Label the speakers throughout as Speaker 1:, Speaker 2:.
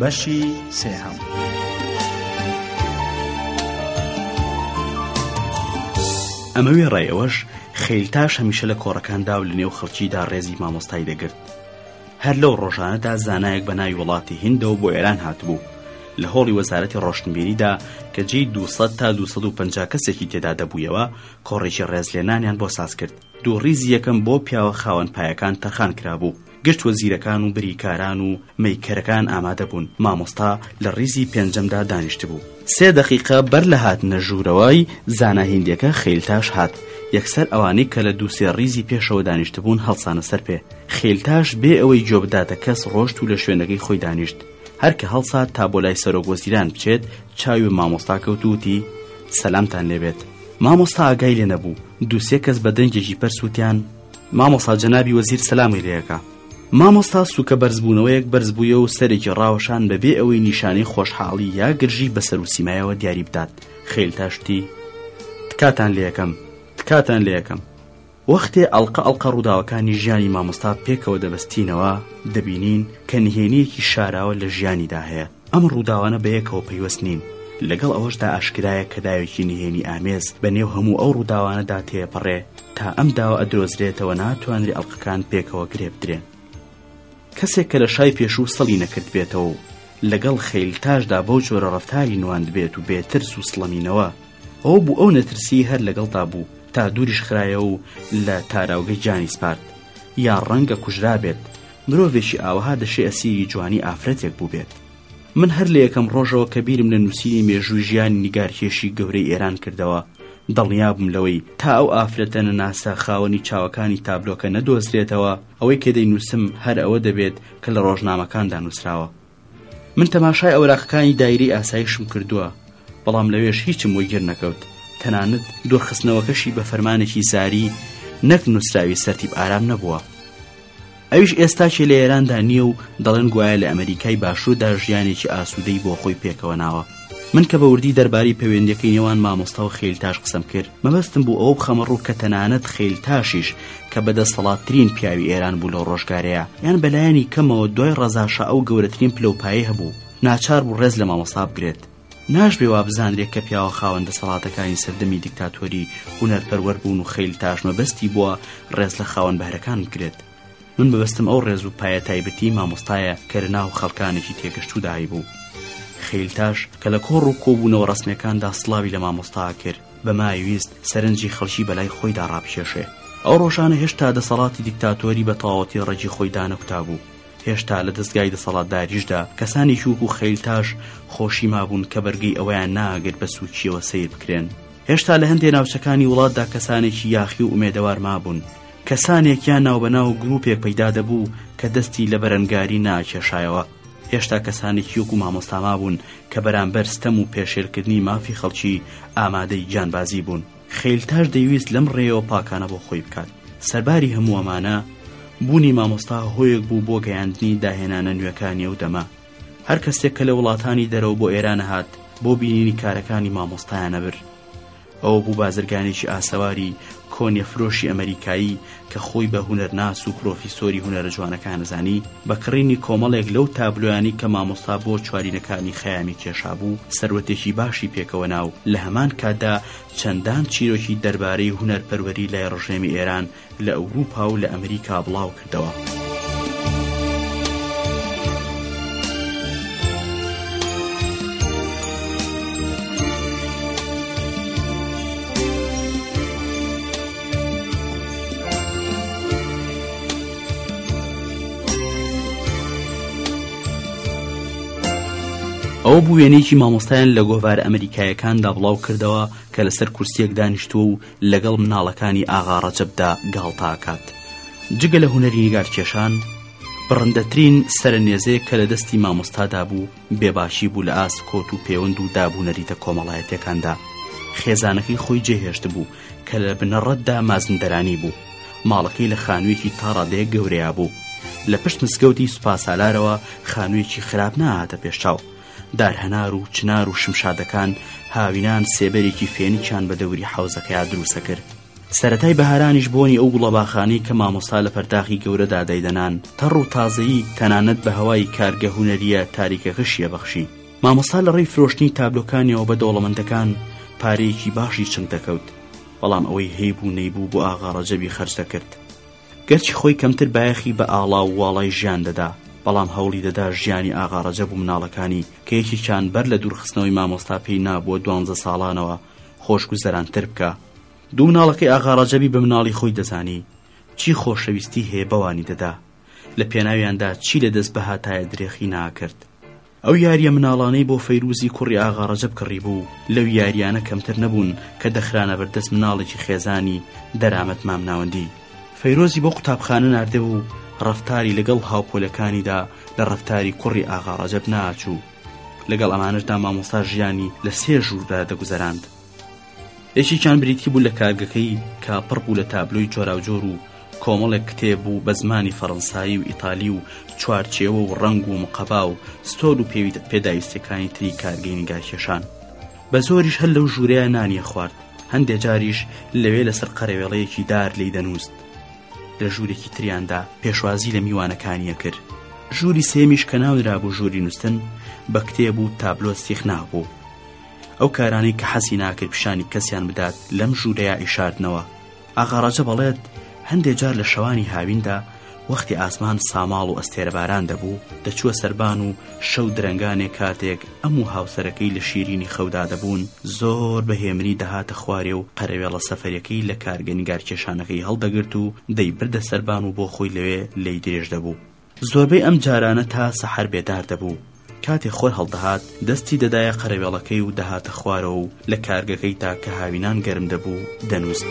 Speaker 1: بەشی سێهەم. ئەمەوێ ڕێەوەش خەیلتاش هەمیشە لە کۆڕەکاندا و لە نێو خەڵکیدا ڕێزی مامۆستای دەگرت هەر لەو ڕۆژانەدا زانایەک بە ناوی وڵاتی هندەوە بۆ ئێران هاتبوو لە هۆڵی وەزارەتی ڕۆشنبیریدا کە جێی 200 تا 250 کەسێکی تێدا دەبوویەوە کۆڕێکی ڕێزلێنانیان بۆ ساز کرد دوو ڕیزی یەکەم بۆ پیاوە خاوەن پایەکان تەرخان کرابوو گشت وەزیرەکان و بریکاران و مەیکەرەکان ئامادە بوون، مامۆستا لە ڕیزی پێنجەمدا دانیشتبوو. سێ دەقیقە بەر لە هاتنە ژوورەوەی زانا هیندییەکە خەیلتاش هات، یەکسەر ئەوانەی کە لە دوو سێ ڕیزی پێشەوە دانیشتبوون هەڵسانە سەر پێ، خەیلتاش بێ ئەوەی گوێ بداتە کەس ڕۆشت و لە شوێنەکەی خۆی دانیشت، هەر کە هەڵسا تا بۆ لای سەرۆک وەزیران بچێت چاوی بە مامۆستا کەوت و وتی، سەلامتان لێ بێت. مامۆستا ئاگای لێ نەبوو، دوو سێ کەس بە دەنگێکی پەرس وتیان، مامۆسا جەنابی وەزیر سەلامی لێکە مامۆستا سوکە بەرزبوونەوەیەک بەرزبوویە و سەرێکی ڕاوەشان بەبێ ئەوەی نیشانەی خۆشحاڵی یا گرژی بەسەر و سیمایەوە دیاری بدات خێل تاشتی تکاتان لەکەم تکاتان لەکەم وەختێ ئەڵلقە ئەڵلقە ڕووداوەکانی ژیانی مامۆستا پێکەوە دەبستینەوە دەبینین کە نهێنیەکی شاراوە لە ژیانیدا هەیە ئەم ڕووداوانە بەیەکەوە پەیوەست نین، لەگەڵ ئەوەشدا ئاشکرایە کە داوێکی نهێنی ئامێز بە نێو هەموو ئەو ڕووداوانەدا تێپەڕێ تا ئەم داوە ئەدرۆزرێتەوە ناتوانرێ ئەڵقەکان پێکەوە گرێ بدرێن. کەسێک کە لە شای پێشوو سڵی نەکردبێتەوە و لەگەڵ خەیلتاشدا بەو جۆرە ڕەفتاری نواندبێت و بێ ترس و سڵەمینەوە ئەوە بوو ئەو نەترسی هەر لەگەڵدا بوو تا دووریش خرایەوە و لە تاراوگە گیانی سپارد یا ڕەنگە کوژرابێت مرۆڤێکی ئاوەها دەشێ ئەسیری جوانی ئافرەتێک بووبێت من هەر لە یەکەم ڕۆژەوە کە بیرم لە نووسینی مێژووی ژیانی نیگارکێشی گەورەی ئێران کردەوە دڵنیابم لەوەی تا ئەو ئافرەتە نەناسە خاوەنی چاوەکانی تابلۆکە نەدۆزرێتەوە ئەوەی کە دەینووسم هەر ئەوە دەبێت کە لە ڕۆژنامەکاندا نووسراوە من تەماشای ئەوراقەکانی دایرەی ئاسایشم کردووە بەڵام لەوێش هیچم وەگیر نەکەوت تەنانەت دوورخستنەوەکەشی بە فەرمانێکی زاری نەک نووسراوی سەرتیب ئارام نەبووە ئەویش ئێستاکی لە ئێراندا نییە و دەڵێن گوایە لە ئەمریکای باشووردا ژیانێکی ئاسوودەی بۆ خۆی پێکەوە ناوە من کە بە وردی دەربارەی پەیوەندیەکەی نێوان مامۆستا و خەیلتاش قسەم کرد مەبەستم بوو ئەوە بخەمە ڕوو کە تەنانەت خەیلتاشیش کە بە دەسەڵاتترین پیاوی ئێران بوو لەو ڕۆژگارەیە یان بە لایەنی کەمەوە دوای ڕەزا شا ئەو گەورەترین پلە و پایەی هەبوو ناچار بوو ڕێز لە مامۆستا بگرێت ناشبێ وا بزانرێ کە پیاوە خاوەن دەسەڵاتەکانی سەردەمی دیکتاتۆری هونەرپەروەر بوون و خەیلتاش مەبەستی بووە ڕێز لە خاوەن بەهرەکان بگرێت من بەبستم ئەو ڕێز و پایە تایبەتی مامۆستایە کە لە ناو خەڵکانێکی تێگەشتوودای بوو خەیلتاش کە لە کۆڕ و کۆبوونەوە ڕسمەکاندا سڵاوی لە مامۆستا کرد بە ماویست سەرنجی خەڵکی بەلای خۆیدا ڕابکێشێ ئەو ڕۆژانە هێشتا دەسەڵاتی دیکتاتۆری بە تەواوەتی ڕێگی خۆی دانەکوتا بوو هێشتا لە دەستگای دەسەڵاتداریشدا کەسانی چووک و خەیلتاش خۆشی مابوون کە بەرگی ئەویان ناگرت بە سوچیەوە سیر بکرێن هێشتا لە هەندێ ناوچەکانی وڵاتدا کەسانێکی یاخی و ئومێدەوار مابوون کەسانێک یا ناوبەناو گروپێک پەیدا دەبوو کە دەستی لە بەرەنگاری ناکێشایەوە، هێشتا کەسانێکی وەکو مامۆستا مابوون کە بەرامبەر ستەم و پێشێلکردنی مافی خەڵکی ئامادەی گیانبازی بوون. خەیلتاش دەیویست لەم ڕێیەوە پاکانە بۆ خۆی بکات. سەرباری هەموو ئەمانە، بوونی مامۆستا هۆیەک بوو بۆ گەیاندنی داهێنانە نوێکانی ئەو دەمە. هەر کەسێک کە لە وڵاتانی دەرەوە بۆ ئێران ئەهات، بۆ بینینی کارەکانی مامۆستایانە بر. ئەوە بوو بازرگانێکی ئاسەواری کۆنیەفرۆشی ئەمەریکایی کە خۆی بە هونەرناس و پرۆفیسۆری هونەرە جوانەکان ئەزانی، بە کڕینی کۆمەڵێک لەو تابلۆیانەی کە مامۆستا بۆ چوارینەکانی خەیامی کێشابوو، سەروەتێکی باشی پێکەوە نا و لە هەمان کاتدا چەندان چیرۆکی دەربارەی هونەرپەروەری لای ڕژێمی ئێران لە ئەوروپا و لە ئەمریکا بڵاوکردەوە. ئەو بووێنێکی مامۆستایان لە گۆڤارە ئەمریکایەکاندا بڵاو کردەوە کە لەسەر کورسیەک دانیشتووە و لەگەڵ مناڵەکانی ئاغا ڕەجەبدا گاڵتە ئەکات جگە لە هونەری نیگارکێشان بڕندەترین سەرە نێزەیە کە لە دەستی مامۆستادا بوو بێباشی بوو لە ئاست کۆت و پێوەند و دابوونەریتە کۆمەڵایەتەکاندا خێزانەکەی خۆی جێهێشت بوو کە لە بنەڕەتدا مازندەرانی بوو ماڵەکەی لە خانوویەکی تاڕادەیە گەورەیە بوو لە پشت مسگەوتی سوپاسالارەوە خانوویەکی خراپ نەهاتە پێشچاو دارهەنار و چنار و شمشادەکان هاوینان سێبەرێکی فێنکیان بە دەوری حەوزەکەیا دروسە کرد سەرەتای بەهارانیش بۆنی ئەو گوڵە باخانەی کە مامۆستا لە پەرداخی گەورەدا دەیدەنان تەڕ و تازەیی تەنانەت بە هەوای کارگە هونەرییە تاریکەکەشیە بەخشی مامۆستا لە ڕێی فرۆشتنی تابلۆکانیەوە بە دەوڵەمەندەکان پارەیەکی باشی چنگ دەکەوت بەڵام ئەوەی هەیبوو نەیبوو بۆ ئاغا ڕەجەبی خەرج دەکرد گەرچی خۆی کەمتر بایەخی بە ئاڵا و واڵای ژیان دەدا، بەڵام هەوڵی دەدا ژیانی ئاغا ڕەجەب و مناڵەکانی کە یەکێکیان بەر لە دوورخستنەوەی مامۆستا پێی نابووە دوانزە ساڵانەوە خۆشگوزەرانتر بکا. دوو مناڵەکەی ئاغا ڕەجەبی بە مناڵی خۆی دەزانی، چی خۆشەویستی هەیە بەوانی دەدا، لە پێناویاندا چی لە دەست بهاتایە درێخی ناکرد. ئەو یاریە مناڵانەی بۆ فەیروزی کوڕی ئاغا ڕەجەب کڕیبوو لەو یاریانە کەمتر نەبوون کە دەخرانە بەردەست مناڵێکی خێزانی دەرامەت مام ناوەندی فەیرۆزی بۆ قوتابخانە ناردبوو ڕەفتاری لەگەڵ هاوپۆلەکانیدا لە ڕەفتاری کوڕی ئاغا ڕەجەب ناچوو لەگەڵ ئەمانشدا مامۆستا ژیانی لە سێ ژووردا دەگوزەراند یەکێکیان بریتی بوو لە کارگەکەی کاپڕ بوو لە تابلۆی جۆراوجۆر و کۆمەڵێک کتێب و بە زمانی فەڕەنسایی و ئیتالی و چوارچێوە و ڕەنگ و مقەبا و ستۆل و پێداویستەکانی تری کارگەی نیگارکێشان بە زۆریش هەر لەو ژوورەیە نانیە خوارد هەندێ جاریش لەوێ لەسەر قەرەوێڵەیەکی دار لی دەنووست لە ژوورێکی تریاندا پێشوازی لە میوانەکانیە کرد ژووری سێمیش کە ناونرابوو ژووری نووسن بە کتێب و تابلۆ سیخ نابوو ئەو کارانەی کە حەزی ناکرد پیشانی کەسیان بدات لەم ژوورەیە ئیشاردنەوە ئاغا ڕەجەب ئەڵێت هەندێ جار لە شەوانی هاویندا وەختی ئاسمان ساماڵ و ئەستێرەباران دەبوو دەچووە سەربان و شەو درەنگانێ کاتێک ئەم و هاوسەرەکەی لە شیرینی خەودا دەبوون زۆر بە هێمنی دەهاتە خوارێ و قەرەوێڵە سەفەرەکەی لە کارگە نیگارکێشانەکەی هەڵدەگرت و دەیبردە سەربان و بۆ خۆی لەوێ لێی درێژ دەبوو زۆربەی ئەم جارانە تا سەحەر بێدار دەبوو، کاتێ خۆر هەڵدەهات دەستی دەدایە قەرەوێڵەکەی و دەهاتە خوارەوە و لە کارگەکەی تا کە هاوینان گەرم دەبوو دەنووست.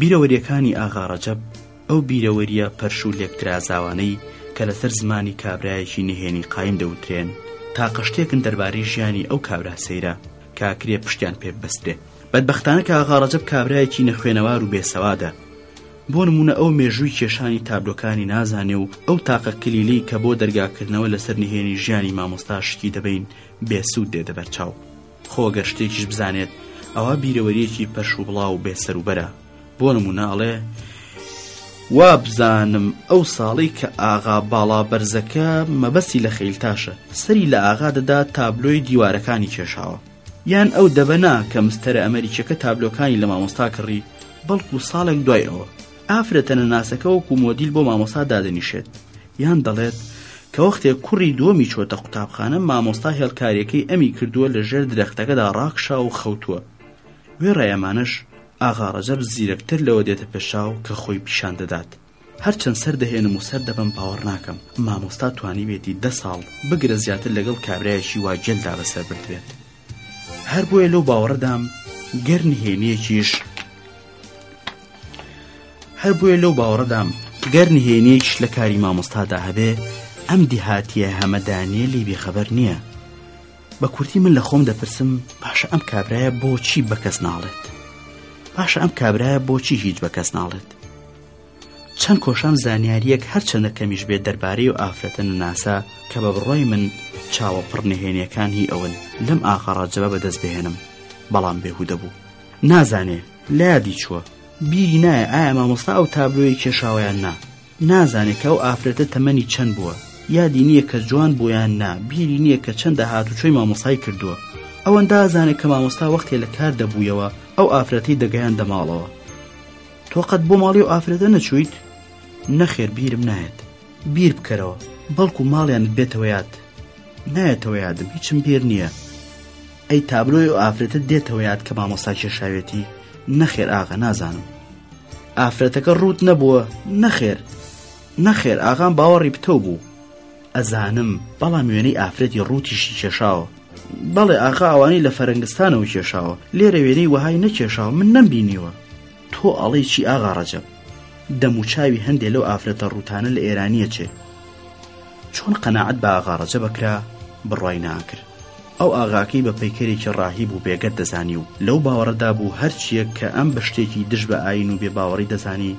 Speaker 1: بیرەوەریەکانی ئاغا ڕەجەب ئەو بیرەوەریە پەرش و لێکترازاوانەی کە لەسەر زمانی کابرایەکی نهێنی قایم دەوترێن تاقە شتێکن دەربارەی ژیانی ئەو کابرا سەیرە کاکرێ پشتیان پێ ببەسترێ بەدبەختانە کە ئاغا ڕەجەب کابرایەکی نەخوێنەوار و بێسەوادە بۆ نمونە ئەو مێژووی کێشانی تابلۆکانی نازانێ و ئەو تاقە کلیلی کە بۆ دەرگاکردنەوە لەسەر نهێنی ژیانی مامۆستا شکی دەبین بێ سوود دێتە بەرچاو خۆ گەر شتێکیش بزانێت ئەوە بیرەوەریەکی پەرش و بڵاو و بێ سەروبەرە بۆ نمونە ئەڵێ وابزانم ئەو ساڵی کە ئاغا باڵا بەرزەکە مەبەستی لە خەیلتاشە سەری لە ئاغا دەدا تابلۆی دیوارەکانی کێشاوە یان ئەو دەبەنا کە مستەرە ئەمریکیەکە تابلۆکانی لە مامۆستا کڕی بەڵکو ساڵێک دوای ئەوە ئافرە تەنەناسەکە وەکو مۆدیل بۆ مامۆسا دادەنیشێت یان دەڵێت کە وەختێک کوڕی دووەمی چۆتە قوتابخانە مامۆستا هێڵکاریەکەی ئەمی کردووە لە ژێر درەختەکەدا ڕاکشا و خەوتووە وێڕای ئەمانەش ئاغا ڕەجەب زیرەکتر لەوە دێتە پێشاو کە خۆی پیشان دەدات هەرچەند سەر دەهێنم و سەر دەبم باوەڕ ناکەم مامۆستا توانیبێتی دە ساڵ بگرە زیاتر لەگەڵ کابرایەکی وا گێلدا بەسەر بردبێت هەر بۆیە لەو باوەڕەدام گەر نهێنیەکیش هەر بۆیە لەو باوەڕەدام گەر نهێنیەکیش لە کاری مامۆستادا هەبێ ئەم دیهاتیە هەمەدانێ لی بێخەبەر نییە بە کورتی من لە خۆم دەپرسم پاشە ئەم کابرایە بۆچی بە کەس ناڵێت پاشە ئەم کابرایە بۆچی هیچ بە کەس ناڵێت چەند کۆشام زانیارییەک هەرچەندە کەمیش بێت دەربارەی و ئافرەتە نەناسە کە بە بڕۆی من چاوە پڕ نهێنیەکان هی ئەون لەم ئاخەڕا جەبە بەدەست بهێنم بەڵام بێهوو دەبوو نازانێ لە یادی چووە بیری نایە ئایا مامۆستا ئەو تابلۆی کێشاوەیان نا نازانێت کە ئەو ئافرەتە تەمەنی چەند بووە یادی نییە کە جوان بوویان نا بیری نییە کە چەندە هاتوچۆی مامۆسای کردووە ئەوەندازانێت کە مامۆستا وەختێ لە کار دەبوویەوە ئەو ئافرەتی دەگەیان دەماڵەوە تۆ قەت بۆ ماڵی و ئافرەتە نەچوویت نەخێر بیرم نایەت بیر بکەرەوە بەڵکو ماڵیانت بێتەوە یاد نایەتەوە یادم هیچم بیر نییە ئەی تابلۆی و ئافرەتە دێتەوە یاد کە مامۆستا کێشاوێتی نەخێر ئاغا نازانم ئافرەتەکە ڕوت نەبووە نەخێر نەخێر ئاغام باوەڕی پتەو بوو ئەزانم بەڵام وێنەی ئافرەتی ڕووتیشی کێشاوە بەڵێ ئاخا ئەوانەی لە فەرەنگستانەوە کێشاوە لێرە وێنەی وەهای نەکێشاوە من نەمبینیوە تۆ ئەڵێ چی ئاغاڕەجەب دەموچاوی هەندێک لەو ئافرەتە ڕوتانە لە ئێرانیە چێ چۆن قەنەعەت بە ئاغاڕەجە بەکرا بڕای ناکرد ئەو ئاغاکەی بە پەیکەرێکی ڕاهیب و بێگەت دەزانی و لەو باوەڕەدا بوو هەرچیەک کە ئەم بە شتێکی دژ بە ئاین و بێ باوەڕی دەزانی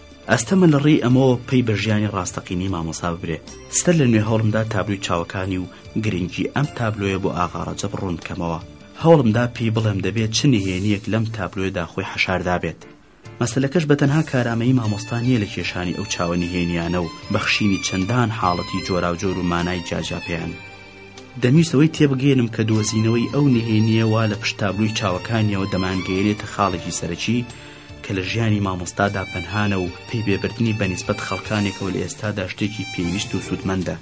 Speaker 1: ئەستەمە لە ڕێی ئەمەوە پەی بە ژیانی ڕاستەقینەی مامۆسا ببرێ سەر لە نوێ هەوڵمدا تابلوی چاوەکانی و گرنگی ئەم تابلۆیە بۆ ئاغاڕەجەب ڕوون بکەمەوە هەوڵمدا پێی بڵێم دەبێت چ نهێنیەک لەم تابلۆیەدا خۆی حەشاردابێت مەسەلەکەش بە تەنها کارامەیی مامۆستا نییە لە کێشانی ئەو چاوە نهێنیانە و بەخشینی چەندان حاڵەتی جۆراوجۆر و مانای جاجا پێیان دەمیستەوەی تێبگەێنم کە دۆزینەوەی ئەو نهێنیەوە لە پشتابلوی چاوەکانیەوە دەمانگەێنێتە خاڵێکی سەرەکی کە لە ژیانی مامۆستادا پەنهانە و پەی بێ بردنی بە نیسبەت خەڵکانێکەوە لە ئێستادا شتێکی پێویست و سوودمەندە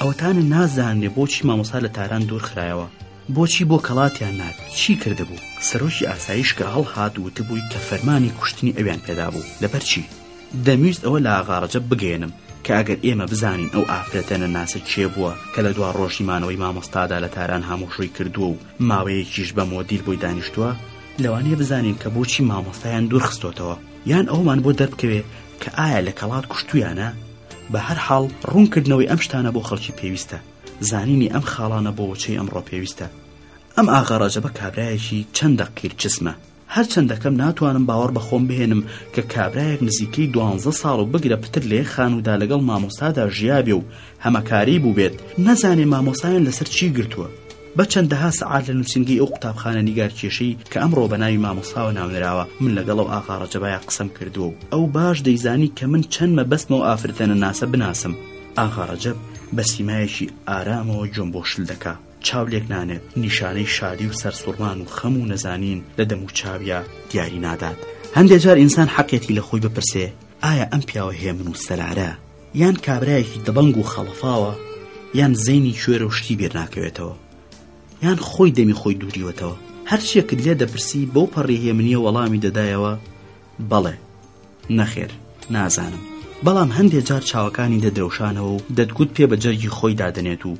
Speaker 1: ئەوەتانە نازانێ بۆچی مامۆستا لە تاران دوور خرایەوە بۆچی بۆ کەڵاتیان نات چی کردبوو سەرۆکی ئاسایشکە هەڵهات وتبووی کە فەرمانی کوشتنی ئەویان پێدابوو لەبەرچی دەمویست ئەوە لە ئاغاڕەجەب بگەێنم کە ئەگەر ئێمە بزانین ئەو ئافرەتە نەناسە کێ بووە کە لە دوا ڕۆژی مانەوەی مامۆستادا لە تاران هەمووشوی کردووە و ماوەیەکیش بە مۆدیل بۆی دانیشتووە لەوانەیە بزانین کە بۆچی مامۆستایان دوور خستۆتەوە یان ئەومان بۆ دەربکەوێ کە ئایا لە کەڵات کوشتویانە بە هەر حاڵ ڕوونکردنەوەی ئەم شتانە بۆ خەڵکی پێویستە زانینی ئەم خاڵانە بۆ وەچەی ئەمڕۆ پێویستە ئەم ئاغاڕەجە بە کابراایەکی چەندە قیر چسمە هەرچەندەکەم ناتوانم باوەڕ بەخۆم بهێنم کە کابراایەک نزیکەی دوانزە ساڵ و بگرە پتر لێ خانوودا لەگەڵ مامۆستادا ژیابێ و هەمەکاری بووبێت نەزانێ مامۆسایان لەسەر چی گرتووە بە چەندەها سەعات لە نووسینگەی ئەو قوتابخانە نیگارکێشەی کە ئەمڕۆ بە ناوی مامۆستاوە ناونراوە، من لەگەڵ ئەو ئاغا ڕەجەبایە قسەم کردووە و ئەو باش دەیزانی کە من چەند مەبەستمە ئەو ئافرەتەنەناسە بناسم. ئاغا ڕەجەب بە سیمایەکی ئارامەوە گوێم بۆ شل دەکا. چاو لێک نانێت، نیشانەی شادی و سەرسوڕمان و خەم و نەزانین لە دەموچاویا دیاری نادات. هەندێ جار ئینسان حەقیەتی لە خۆی بپرسێ، ئایا ئەم پیاوە هێمن و سەرارە، یان کابرایەکی دەبەنگ و خەڵەفاوە یان زەینی کوێرە و شتی بیرناکەوێتەوە یان خۆی دەمی خۆی دووریوەتەوە هەرچیەکت لێ دەپرسی بەو پەڕی هێمنیە وەڵامی دەدایەوە بەڵێ نەخێر نازانم بەڵام هەندێک جار چاوەکانی دەدرەوشانەوە و دەتگوت پێ بە جەرگی خۆی دادەنێت و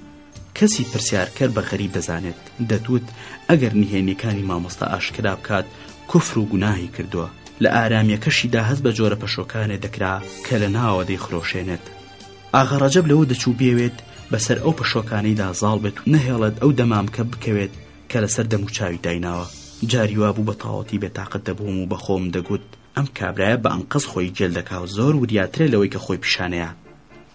Speaker 1: کەسی پرسیارکەر بە غەریب دەزانێت دەتوت ئەگەر نهێنیەکانی مامۆستا ئاشکرا بکات کفر و گوناهی کردووە لە ئارامیەکەشیدا هەست بە جۆرە پەشۆکانێ دەکرا کە لە ناوە دەیخرۆشێنێت ئاغا ڕەجەب لەوە دەچوو بێوێت بەسەر ئەو پەشۆکانەیدا زاڵ بێت و نەهێڵێت ئەو دەمامکە بکەوێت کە لەسەر دەموچاوی دایناوە جاری وا بوو بە تاوەتی بێتاقەت دەبووم و بەخۆم دەگوت ئەم کابرایە بە ئەنقەز خۆی گێل دەکا و زۆر وریاترە لەوەی کە خۆی پیشانەیە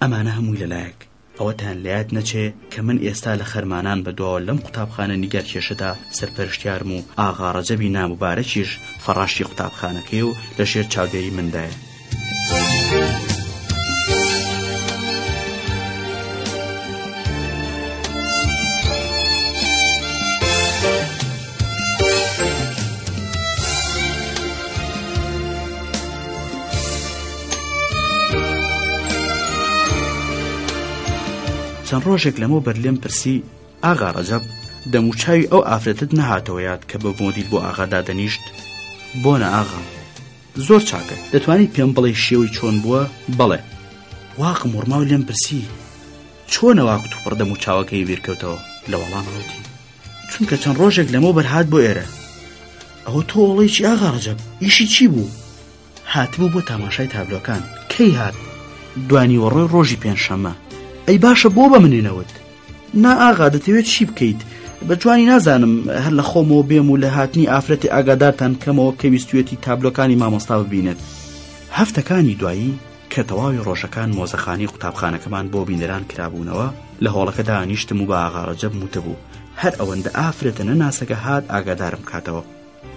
Speaker 1: ئەمانە هەمووی لەلایەک ئەوەتان لەیاد نەچێ کە من ئێستا لە خەرمانان بە دواوە لەم قوتابخانە نیگارکێشەدا سەرپەرشتیارم و ئاغا ڕەجەبی ناموبارەکیش فەڕاشی قوتابخانەکەی و لە ژێر چاودێری مندایە. چەند ڕۆژێک لەمە بەر لێم پرسی ئاغا ڕەجەب دەموچاوی ئەو ئافرەتت نەهاتەوە یاد کە بە مۆدیل بۆ ئاغادا دەنیشت بۆ نە ئاغام زۆر چاکە دەتوانانی پێم بڵێ شێوەی چۆن بووە بەڵێ واقم وڕماو لێم پرسی چۆنەوا کوت و پڕدەم و چاوەکەی بیرکەوتەوە لە وەڵامەوەتی چونکە چەند ڕۆژێک لەمەوە بەرهات بۆ ئێرە ئەوە تۆڵێکی ئاغاڕجەب ئیشی چی بوو هاتبوو بۆ تاماشای تابلۆکان کەی هات دوانیوەڕۆی ڕۆژی پێنجشەممە ئەی باشە بۆ بە منێنەوت نا ئاغا دەتەوێت چی بکەیت بە جوانی نازانم هەر لە خۆمەوە بێم و لە هاتنی ئافرەتی ئاگادارتان کەمەوە کە ویستوێتی تابلۆکانی مامۆستا ببینێت هەفتەکانی دوایی کە تەواوی ڕۆژەکان مۆزەخانی قوتابخانەکەمان بۆ بینەران کرابوونەوە لە هۆڵەکەدا نیشتم و بە ئاغاڕەجەب وتبوو هەر ئەوەندە ئافرەتە نەناسەکە هات ئاگادارم کاتەوە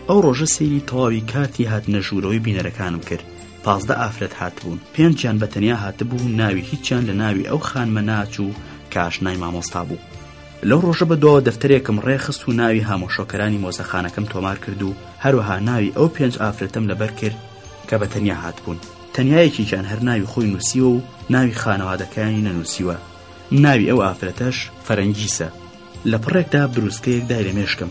Speaker 1: ئەو ڕۆژە سەیری تەواوی کارتی هاتنە ژوورەوەی بینەرەکانم کرد پازدە ئافرەت هاتبوون پێنجیان بە تەنیا هاتبوو ناوی هیچیان لە ناوی ئەو خانمە ناچوو کاشنای مامۆستا بوو لەو ڕۆژە بە دواوە دەفتەرێکم ڕێخست و ناوی هامۆشۆکەرانی مۆزەخانەکەم تۆمار کرد و هەروەها ناوی ئەو پێنج ئافرەتم لەبەر کرد کە بە تەنیا هاتبوون تەنیایەکیان هەر ناوی خۆی نووسیوە و ناوی خانەوادەکانی نەنووسیوە ناوی ئەو ئافرەتەش فەرەنگیسە لە پڕێکدا بروسکەیەک دای لە مێشکم